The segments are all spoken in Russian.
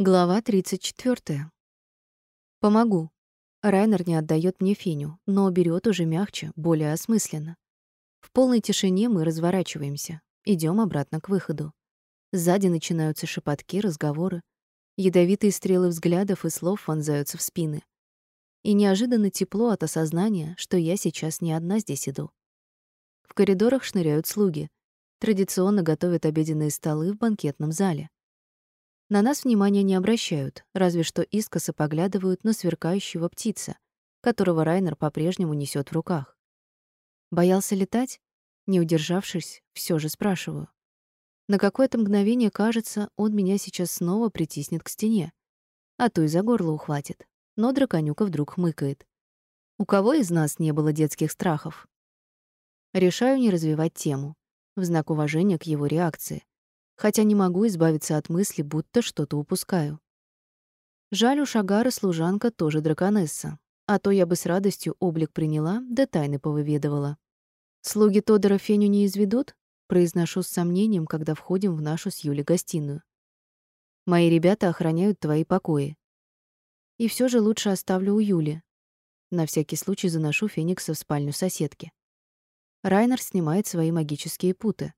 Глава 34. Помогу. Райнер не отдает мне Финю, но берет уже мягче, более осмысленно. В полной тишине мы разворачиваемся, идем обратно к выходу. Сзади начинаются шепотки, разговоры. Ядовитые стрелы взглядов и слов вонзаются в спины. И неожиданно тепло от осознания, что я сейчас не одна здесь иду. В коридорах шныряют слуги. Традиционно готовят обеденные столы в банкетном зале. На нас внимания не обращают, разве что искоса поглядывают на сверкающего птица, которого Райнер по-прежнему несет в руках. Боялся летать? Не удержавшись, все же спрашиваю. На какое-то мгновение кажется, он меня сейчас снова притиснет к стене, а то и за горло ухватит. Но драконюка вдруг хмыкает. У кого из нас не было детских страхов? Решаю не развивать тему, в знак уважения к его реакции хотя не могу избавиться от мысли, будто что-то упускаю. Жаль, у Шагара служанка тоже драконесса, а то я бы с радостью облик приняла, да тайны повыведывала. «Слуги Тодора Феню не изведут?» произношу с сомнением, когда входим в нашу с Юлей гостиную. «Мои ребята охраняют твои покои. И все же лучше оставлю у Юли. На всякий случай заношу Феникса в спальню соседки. Райнер снимает свои магические путы.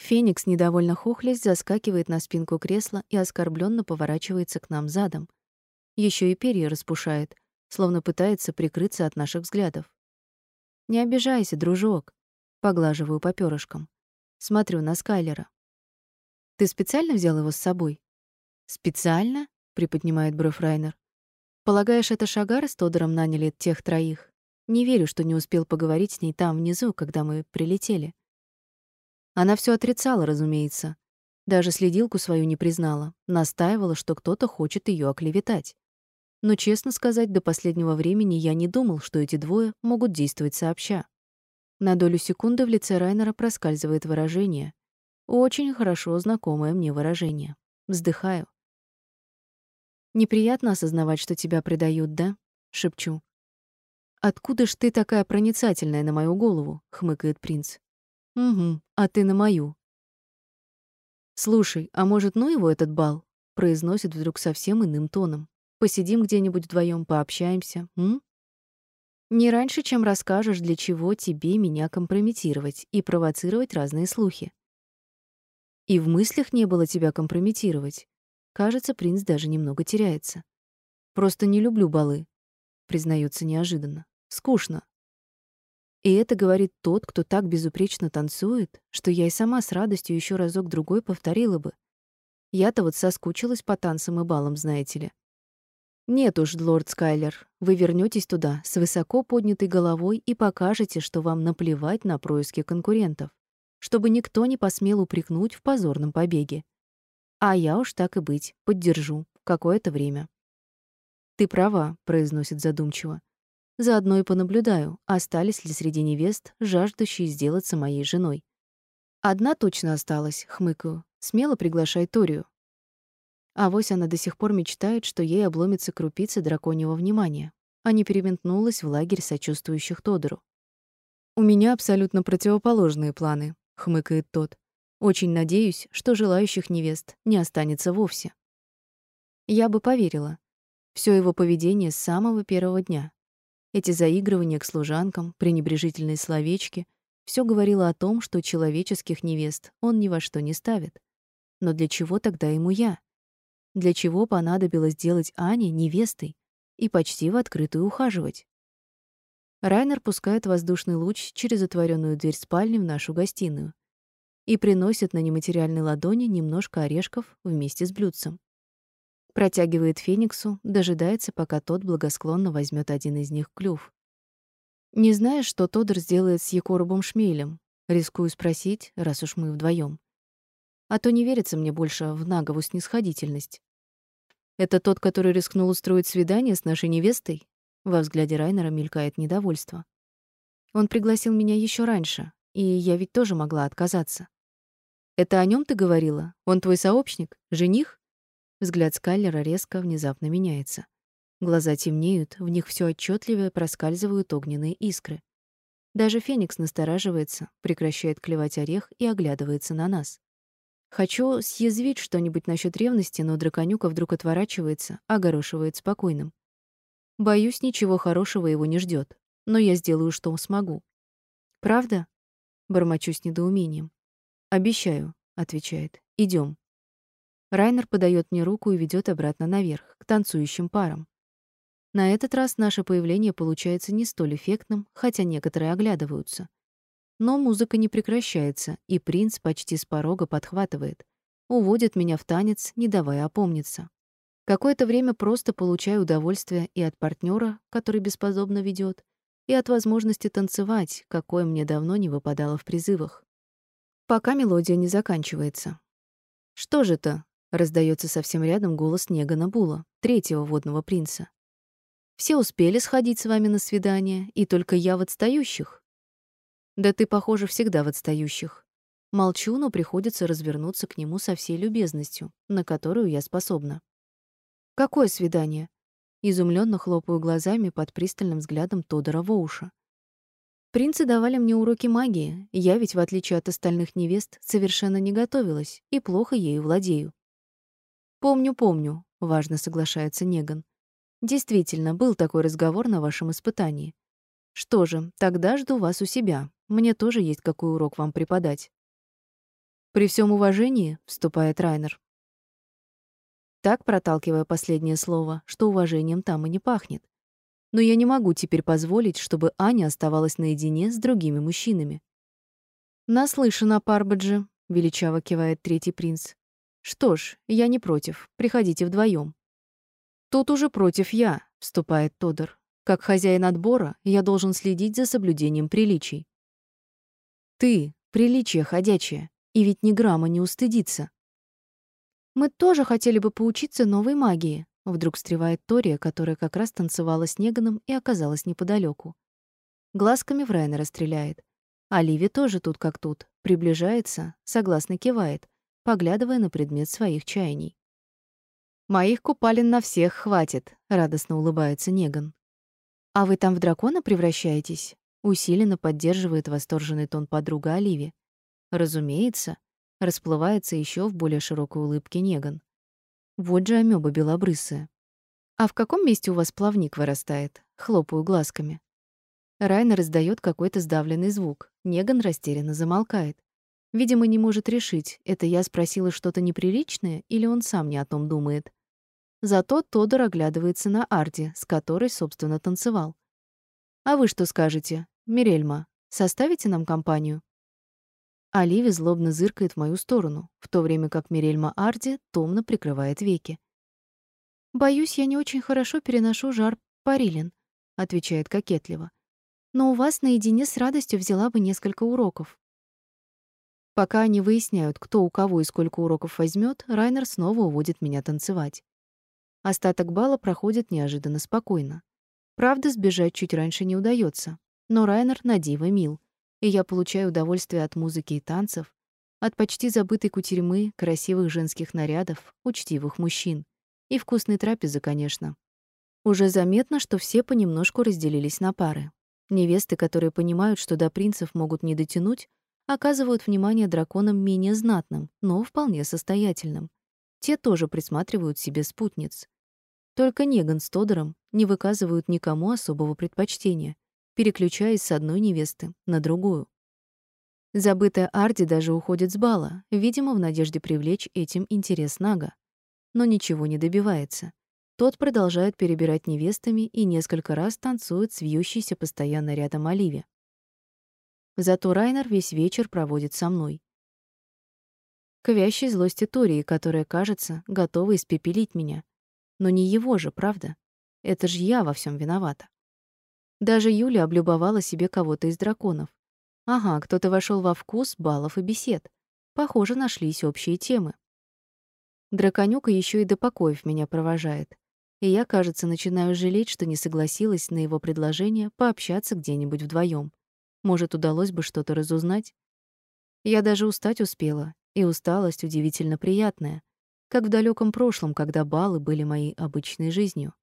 Феникс, недовольно хохлясь, заскакивает на спинку кресла и оскорбленно поворачивается к нам задом. Еще и перья распушает, словно пытается прикрыться от наших взглядов. «Не обижайся, дружок», — поглаживаю по перышкам. Смотрю на Скайлера. «Ты специально взял его с собой?» «Специально?» — приподнимает бровь Райнер. «Полагаешь, это Шагар с Тодором наняли тех троих? Не верю, что не успел поговорить с ней там внизу, когда мы прилетели». Она все отрицала, разумеется. Даже следилку свою не признала, настаивала, что кто-то хочет ее оклеветать. Но, честно сказать, до последнего времени я не думал, что эти двое могут действовать сообща. На долю секунды в лице Райнера проскальзывает выражение. Очень хорошо знакомое мне выражение. Вздыхаю. «Неприятно осознавать, что тебя предают, да?» — шепчу. «Откуда ж ты такая проницательная на мою голову?» — хмыкает принц. Угу, а ты на мою. Слушай, а может, ну его этот бал? произносит вдруг совсем иным тоном. Посидим где-нибудь вдвоем, пообщаемся, м? Не раньше, чем расскажешь, для чего тебе меня компрометировать и провоцировать разные слухи. И в мыслях не было тебя компрометировать. Кажется, принц даже немного теряется. Просто не люблю балы, признается неожиданно. Скучно. И это говорит тот, кто так безупречно танцует, что я и сама с радостью еще разок другой повторила бы. Я-то вот соскучилась по танцам и балам, знаете ли. Нет уж, лорд Скайлер, вы вернетесь туда с высоко поднятой головой и покажете, что вам наплевать на происки конкурентов, чтобы никто не посмел упрекнуть в позорном побеге. А я уж так и быть, поддержу какое-то время. Ты права, произносит задумчиво. Заодно и понаблюдаю, остались ли среди невест жаждущие сделаться моей женой. Одна точно осталась, хмыкаю. Смело приглашай Торию. А вось она до сих пор мечтает, что ей обломится крупица драконьего внимания, а не переметнулась в лагерь сочувствующих Тодору. «У меня абсолютно противоположные планы», — хмыкает тот. «Очень надеюсь, что желающих невест не останется вовсе». Я бы поверила. Все его поведение с самого первого дня, эти заигрывания к служанкам, пренебрежительные словечки — все говорило о том, что человеческих невест он ни во что не ставит. Но для чего тогда ему я? Для чего понадобилось делать Ане невестой и почти в открытую ухаживать? Райнер пускает воздушный луч через отворенную дверь спальни в нашу гостиную и приносит на нематериальной ладони немножко орешков вместе с блюдцем. Протягивает Фениксу, дожидается, пока тот благосклонно возьмет один из них клюв. Не знаешь, что Тодор сделает с Якоробом Шмелем? Рискую спросить, раз уж мы вдвоем. А то не верится мне больше в Нагову снисходительность. Это тот, который рискнул устроить свидание с нашей невестой? Во взгляде Райнера мелькает недовольство. Он пригласил меня еще раньше, и я ведь тоже могла отказаться. Это о нем ты говорила? Он твой сообщник? Жених? Взгляд Скайлера резко, внезапно меняется. Глаза темнеют, в них все отчетливее проскальзывают огненные искры. Даже Феникс настораживается, прекращает клевать орех и оглядывается на нас. Хочу съязвить что-нибудь насчет ревности, но драконюка вдруг отворачивается, огорошивает спокойным. Боюсь, ничего хорошего его не ждет, но я сделаю, что смогу. Правда? Бормочу с недоумением. Обещаю, отвечает. Идем. Райнер подает мне руку и ведет обратно наверх, к танцующим парам. На этот раз наше появление получается не столь эффектным, хотя некоторые оглядываются. Но музыка не прекращается, и принц почти с порога подхватывает. Уводит меня в танец, не давая опомниться. Какое-то время просто получаю удовольствие и от партнера, который бесподобно ведет, и от возможности танцевать, какое мне давно не выпадало в призывах. Пока мелодия не заканчивается. «Что же это?» — раздается совсем рядом голос Негана Була, третьего водного принца. Все успели сходить с вами на свидание, и только я в отстающих. Да ты, похоже, всегда в отстающих. Молчу, но приходится развернуться к нему со всей любезностью, на которую я способна. Какое свидание? Изумленно хлопаю глазами под пристальным взглядом Тодора Воуша. Принцы давали мне уроки магии. Я ведь, в отличие от остальных невест, совершенно не готовилась и плохо ею владею. Помню, помню, важно соглашается Неган. Действительно, был такой разговор на вашем испытании. Что же, тогда жду вас у себя. Мне тоже есть какой урок вам преподать. При всем уважении, вступает Райнер. Так проталкивая последнее слово, что уважением там и не пахнет. Но я не могу теперь позволить, чтобы Аня оставалась наедине с другими мужчинами. Наслышана, Парбаджи, величаво кивает третий принц. Что ж, я не против. Приходите вдвоем. Тут уже против я, вступает Тодор. Как хозяин отбора, я должен следить за соблюдением приличий. Ты приличие ходячее, и ведь ни грамма не устыдиться. Мы тоже хотели бы поучиться новой магии, вдруг встревает Тория, которая как раз танцевала с Неганом и оказалась неподалеку. Глазками в Райнера стреляет. Ливи тоже тут как тут, приближается, согласно кивает, поглядывая на предмет своих чаяний. Моих купалин на всех хватит, радостно улыбается Неган. А вы там в дракона превращаетесь? Усиленно поддерживает восторженный тон подруга Оливи. Разумеется, расплывается еще в более широкой улыбке Неган. Вот же амёба белобрысая. А в каком месте у вас плавник вырастает? Хлопаю глазками. Райнер издает какой-то сдавленный звук. Неган растерянно замолкает. Видимо, не может решить, это я спросила что-то неприличное или он сам не о том думает. Зато Тодор оглядывается на Арди, с которой, собственно, танцевал. «А вы что скажете, Мирельма? Составите нам компанию?» Оливия злобно зыркает в мою сторону, в то время как Мирельма Арди томно прикрывает веки. «Боюсь, я не очень хорошо переношу жар парилин», — отвечает кокетливо. «Но у вас наедине с радостью взяла бы несколько уроков». Пока они выясняют, кто у кого и сколько уроков возьмет, Райнер снова уводит меня танцевать. Остаток бала проходит неожиданно спокойно. Правда, сбежать чуть раньше не удается, но Райнер на диво мил, и я получаю удовольствие от музыки и танцев, от почти забытой кутерьмы, красивых женских нарядов, учтивых мужчин и вкусной трапезы, конечно. Уже заметно, что все понемножку разделились на пары. Невесты, которые понимают, что до принцев могут не дотянуть, оказывают внимание драконам менее знатным, но вполне состоятельным. Те тоже присматривают себе спутниц. Только Неган с Тодором не выказывают никому особого предпочтения, переключаясь с одной невесты на другую. Забытая Арди даже уходит с бала, видимо, в надежде привлечь этим интерес Нага. Но ничего не добивается. Тот продолжает перебирать невестами и несколько раз танцует с вьющейся постоянно рядом Оливе. Зато Райнер весь вечер проводит со мной к вящей злости Тории, которая, кажется, готова испепелить меня. Но не его же, правда? Это же я во всем виновата. Даже Юля облюбовала себе кого-то из драконов. Ага, кто-то вошел во вкус балов и бесед. Похоже, нашлись общие темы. Драконюка еще и до покоев меня провожает. И я, кажется, начинаю жалеть, что не согласилась на его предложение пообщаться где-нибудь вдвоем. Может, удалось бы что-то разузнать? Я даже устать успела и усталость удивительно приятная, как в далеком прошлом, когда балы были моей обычной жизнью.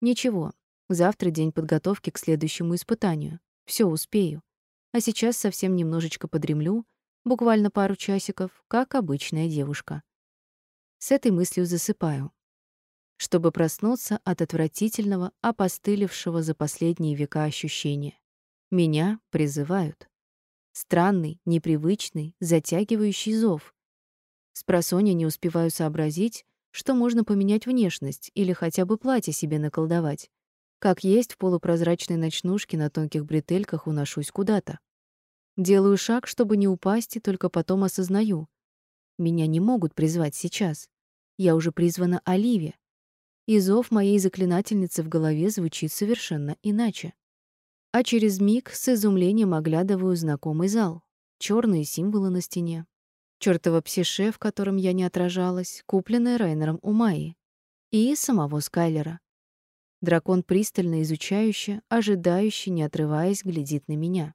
Ничего, завтра день подготовки к следующему испытанию. Все успею. А сейчас совсем немножечко подремлю, буквально пару часиков, как обычная девушка. С этой мыслью засыпаю, чтобы проснуться от отвратительного, опостылевшего за последние века ощущения. Меня призывают. Странный, непривычный, затягивающий зов. Спросонья не успеваю сообразить, что можно поменять внешность или хотя бы платье себе наколдовать. Как есть в полупрозрачной ночнушке на тонких бретельках уношусь куда-то. Делаю шаг, чтобы не упасть, и только потом осознаю. Меня не могут призвать сейчас. Я уже призвана Оливе. И зов моей заклинательницы в голове звучит совершенно иначе. А через миг с изумлением оглядываю знакомый зал. черные символы на стене. Чёртово псише, в котором я не отражалась, купленное Райнером у Майи. И самого Скайлера. Дракон пристально изучающе, ожидающе, не отрываясь, глядит на меня.